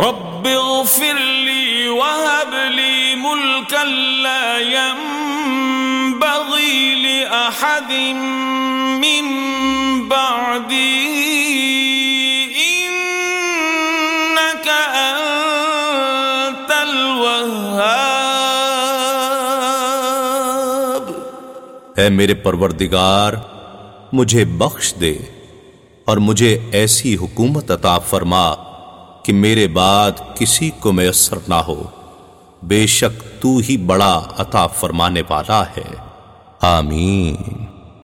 رب اغفر لي وهب لي ملكا لا ينبغي لأحد من بعدي. إنك أنت الوهاب. اے میرے پروردگار، مجھے بخش دے اور مجھے ایسی حکومت عطا فرما کہ میرے بعد کسی کو میسر نہ ہو۔ بے شک تو ہی بڑا عطا فرمانے والا ہے۔ آمین۔